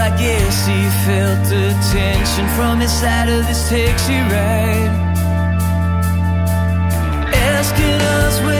I guess he felt the tension from inside of this taxi ride. Asking us where.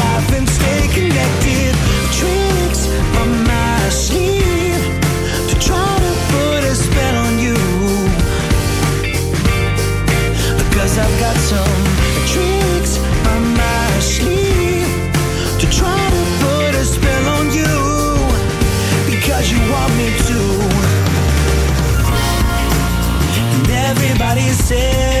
parecer.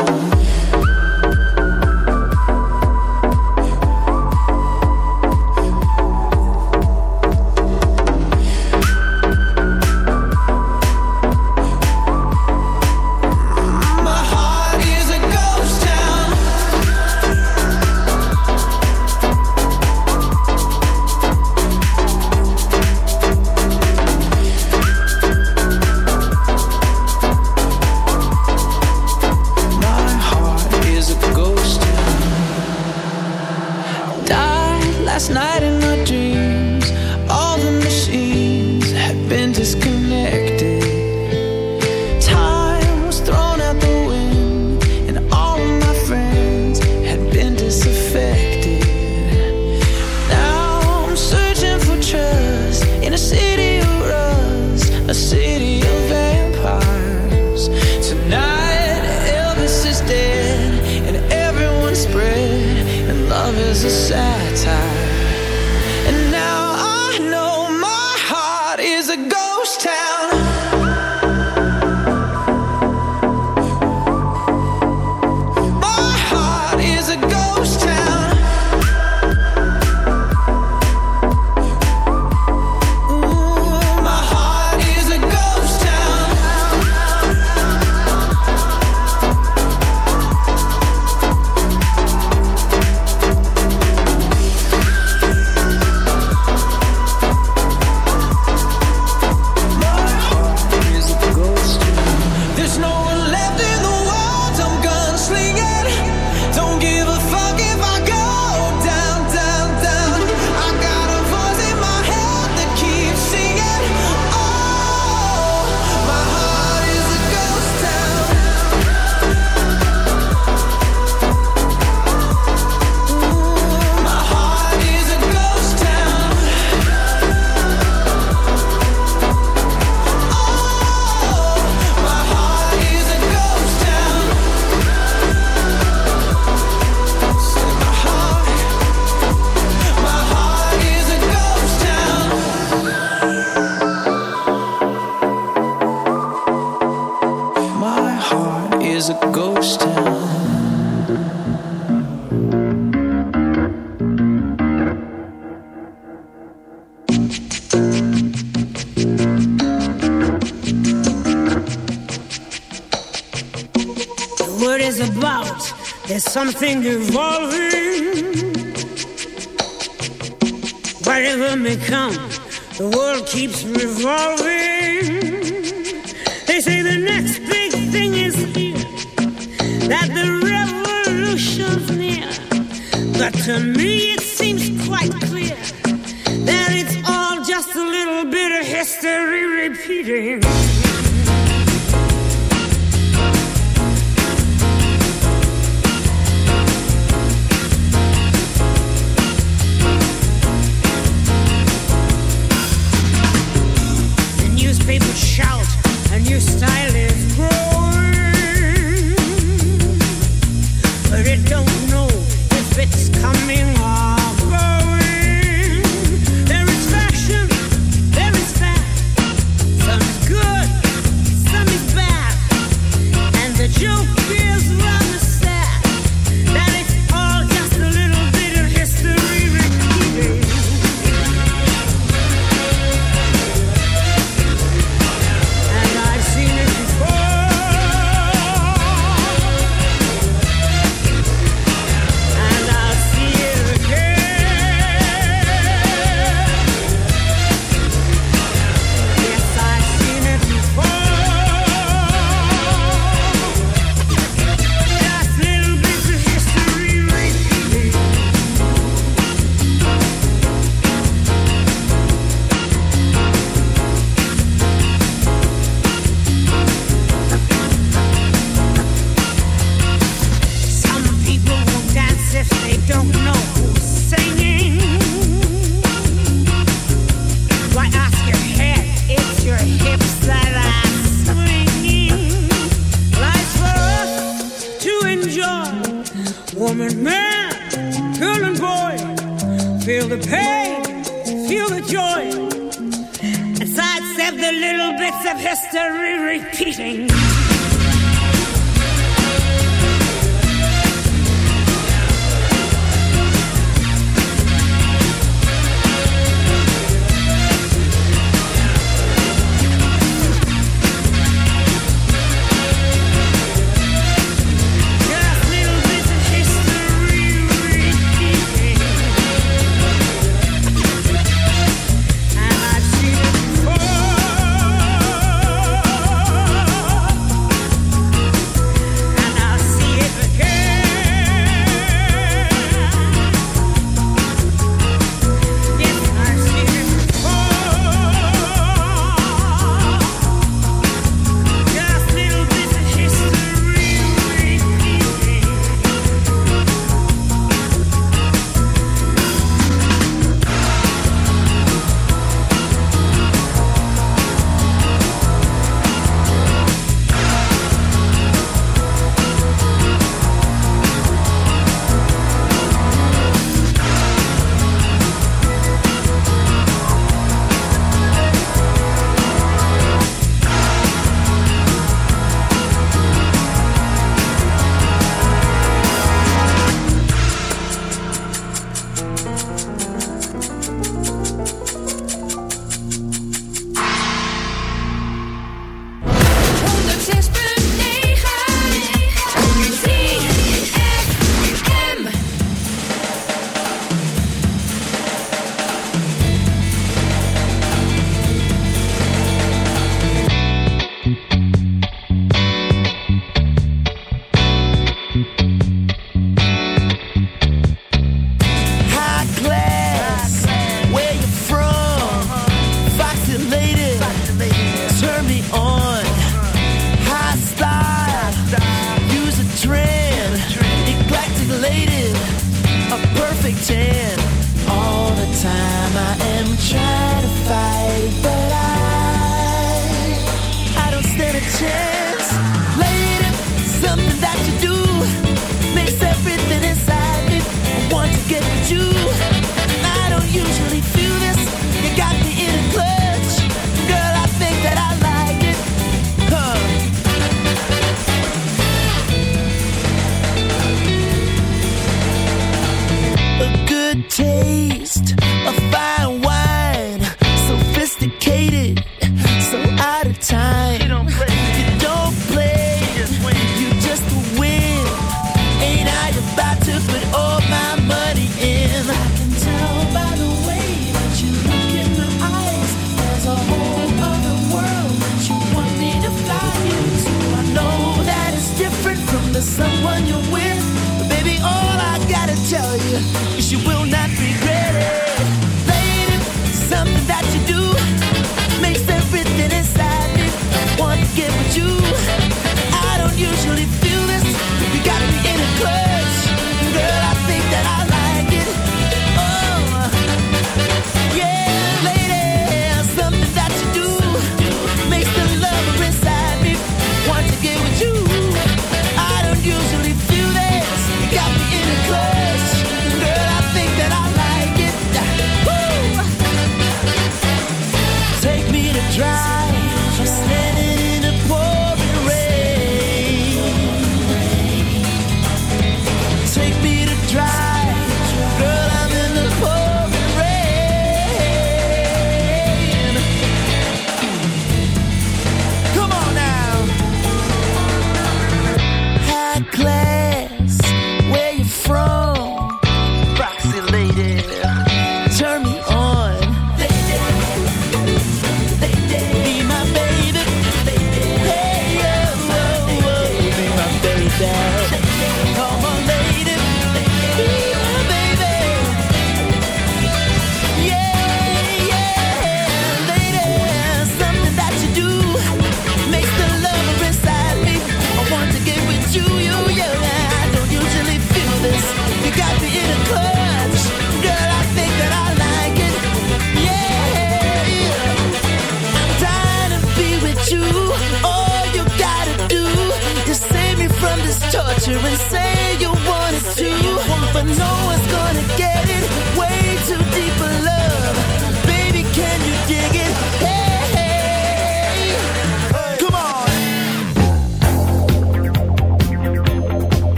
There's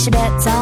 Fisher bets.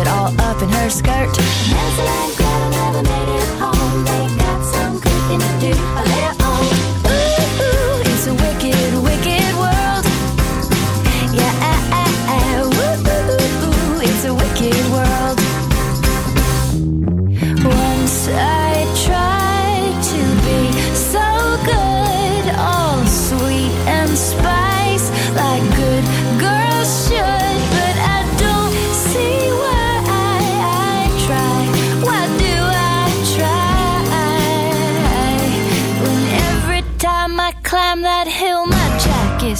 it all up in her skirt. And never made it home. They got some cooking to do.